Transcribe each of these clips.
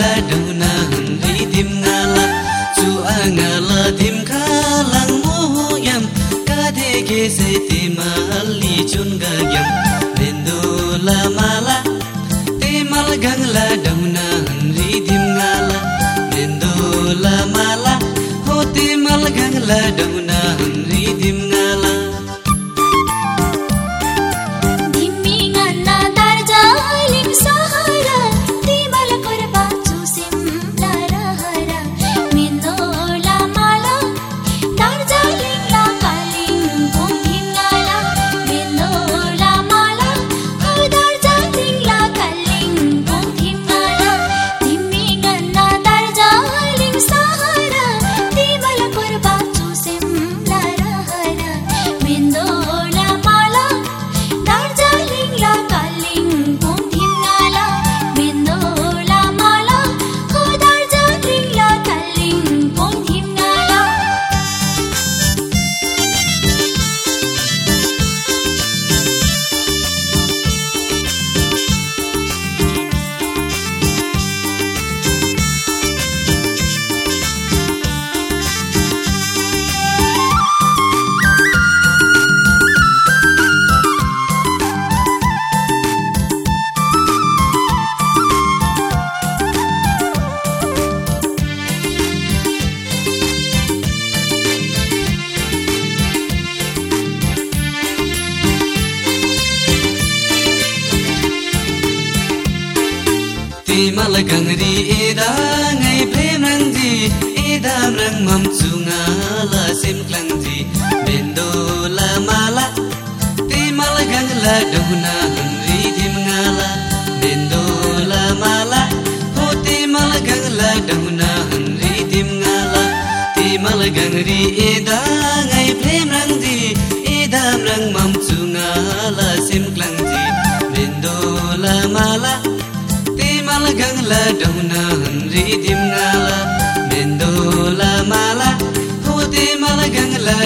la đừng na hừng đi tim nga la. Chú a nga la tim kha lang mo ho yam ka de ge se ti ma li chun ga yam den do la ma la te mal gang la đừng ta gang ri e da ngai prem rang ji e da rang mam chu nga la sem klang ji ben do la mala te mala gang la do na hun ri dim nga la. Ben do la mala ho te mal gang la do na hun ri dim nga la. Te mal gang ri e da ngai prem rang ji e da rang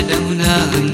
دونان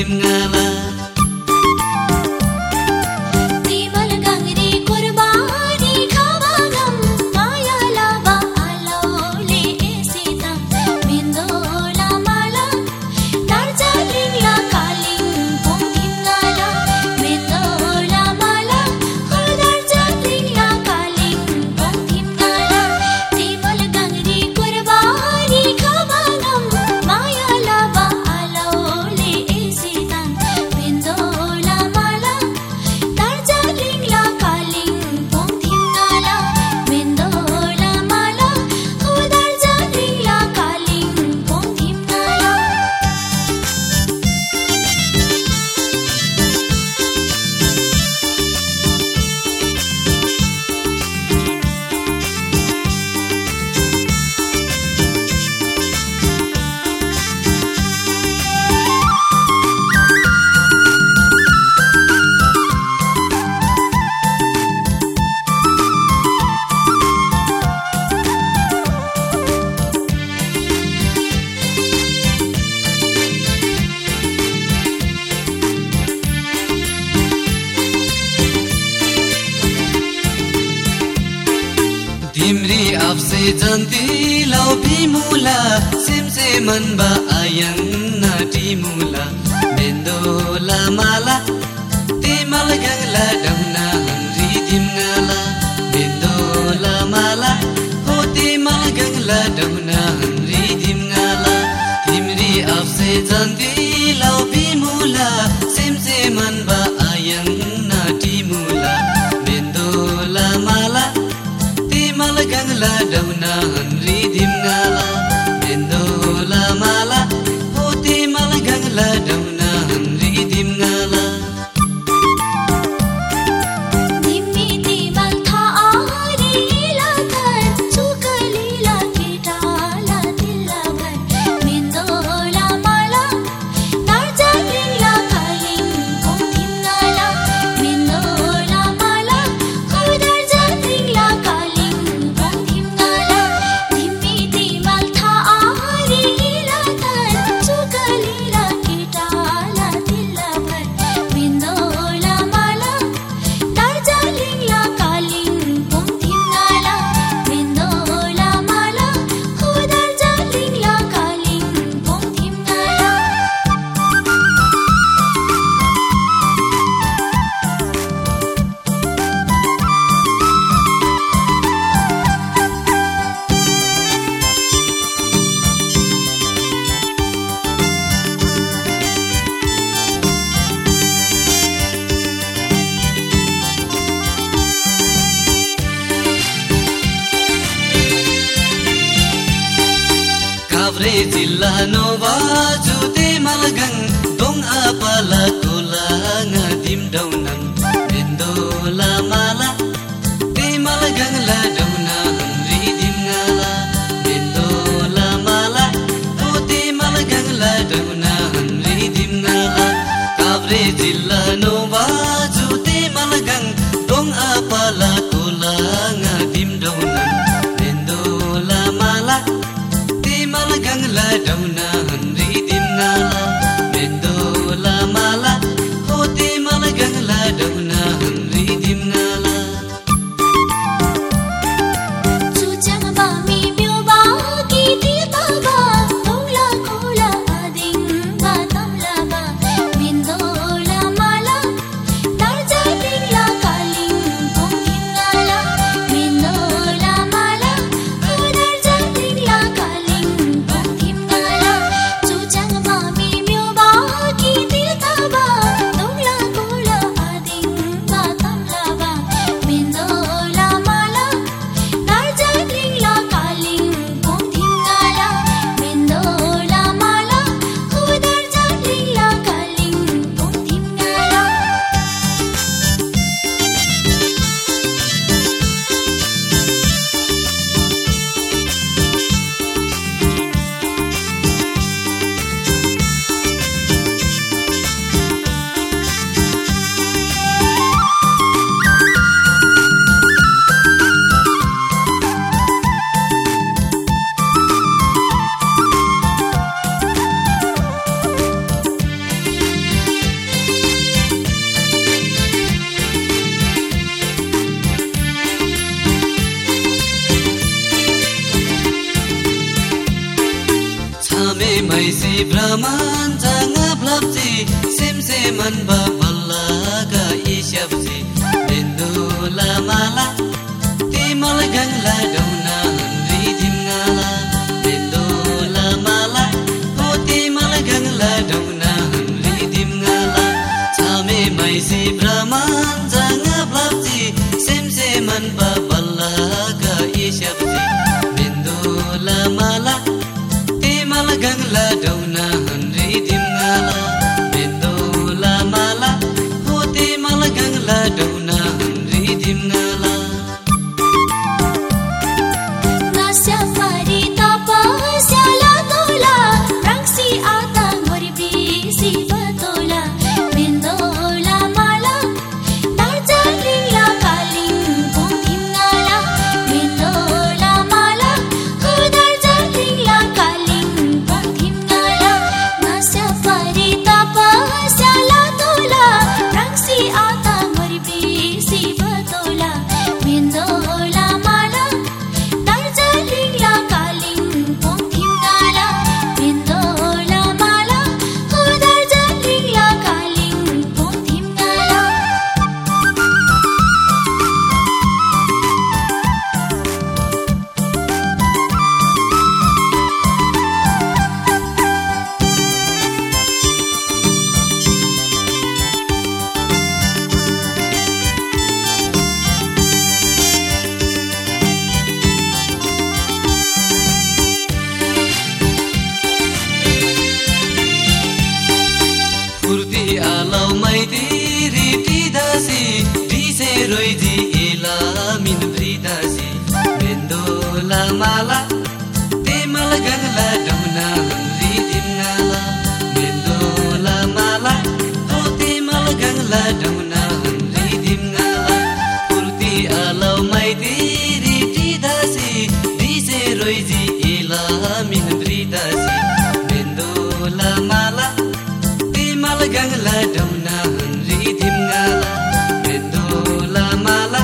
Tim Galang मनबा आयन तिमुला बेन्दोला माला तिमल गङ्ला डम्ना हन्री तिमगाला बेन्दोला माला हो तिमल गङ्ला डम्ना हन्री तिमगाला तिम्री आफसे जन्दी लौ बिमुला सेमसे मनबा आयन तिमुला बेन्दोला माला तिमल गङ्ला डम्ना हन्री बारे जिल्ला नोवा जुते मालगङ दोङ आपाला कोलाङ दिम डौनङ बेन्दोला माला ते मालगङ ला man babal गङला डङला हु हु हु हु हु हुन्ला धोला माला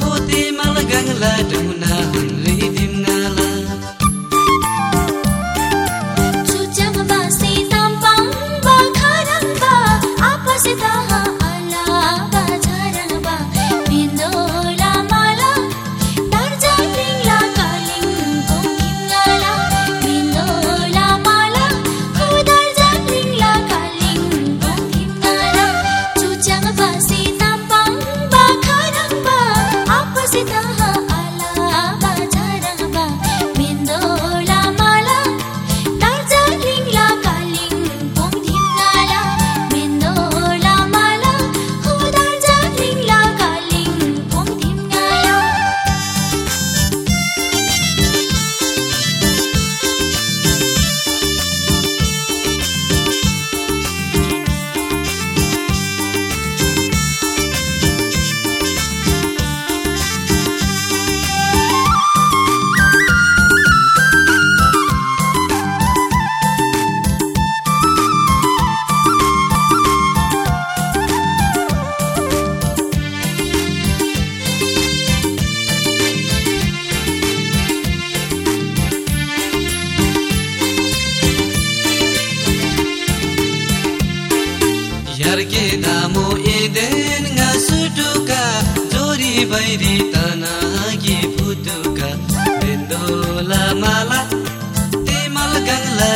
कोीमाला गङला ड के फर्केदामो एदेन सुटुका जोरी बैरी तनागी फुटुका दोला माला तिमल गङ्ला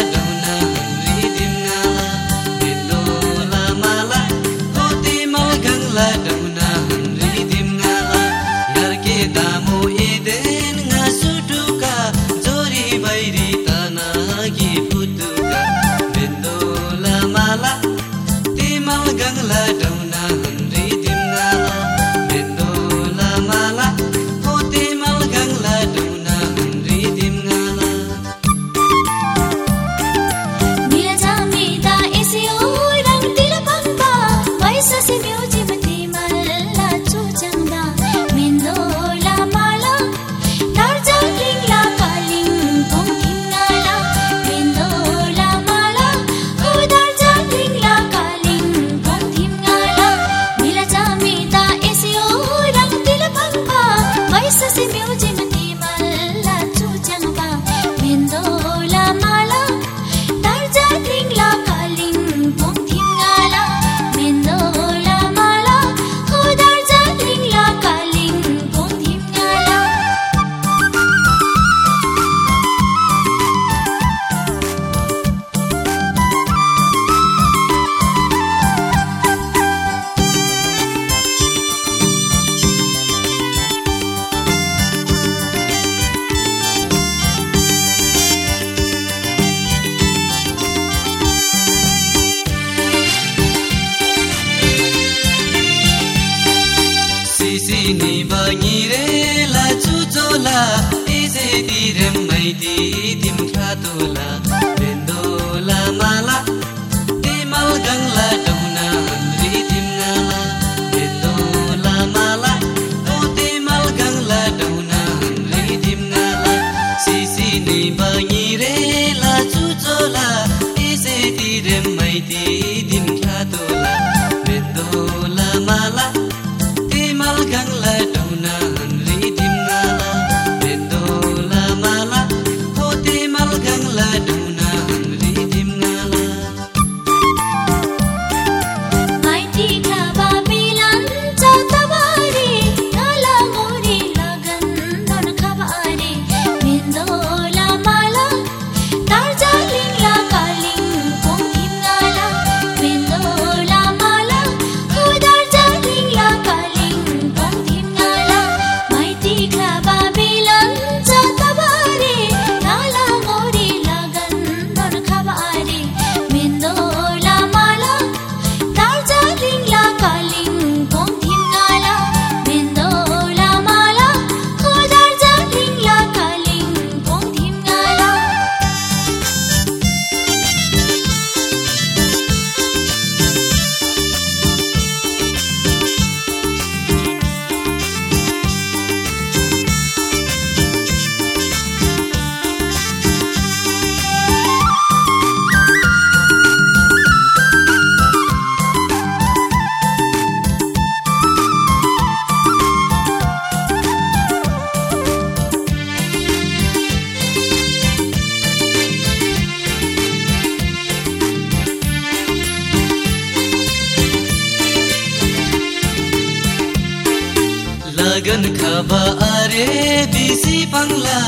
खबा अरे दिसी पङ्ला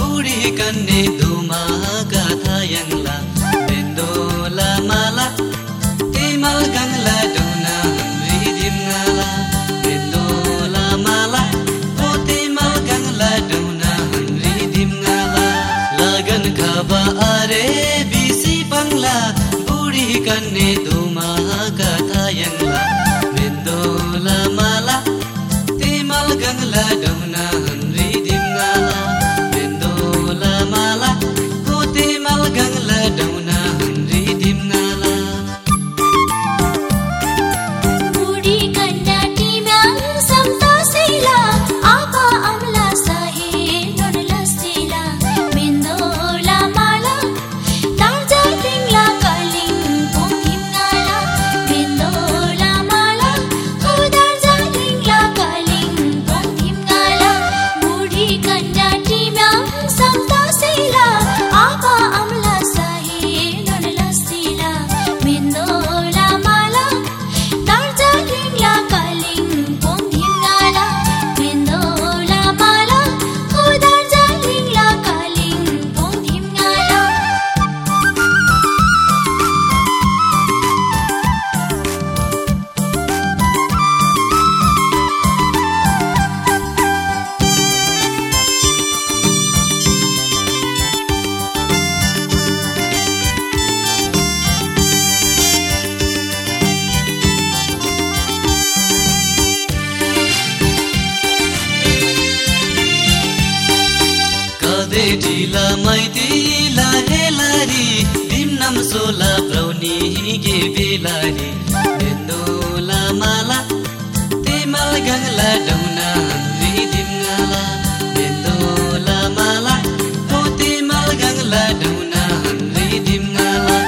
बुढी कन्ने दुमा गाथा Adam. ला माला तिमल गङ्ला डौना तिमला डोला माला हो तिमल गङ्ला डौना हन्री डिमला